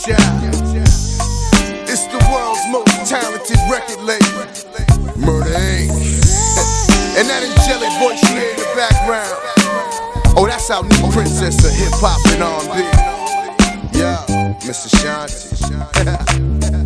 It's the world's most talented record label, Murder Inc. and that angelic voice you hear in the background. Oh, that's our new princess of hip hop and R&B. Yeah, Miss Ashanti.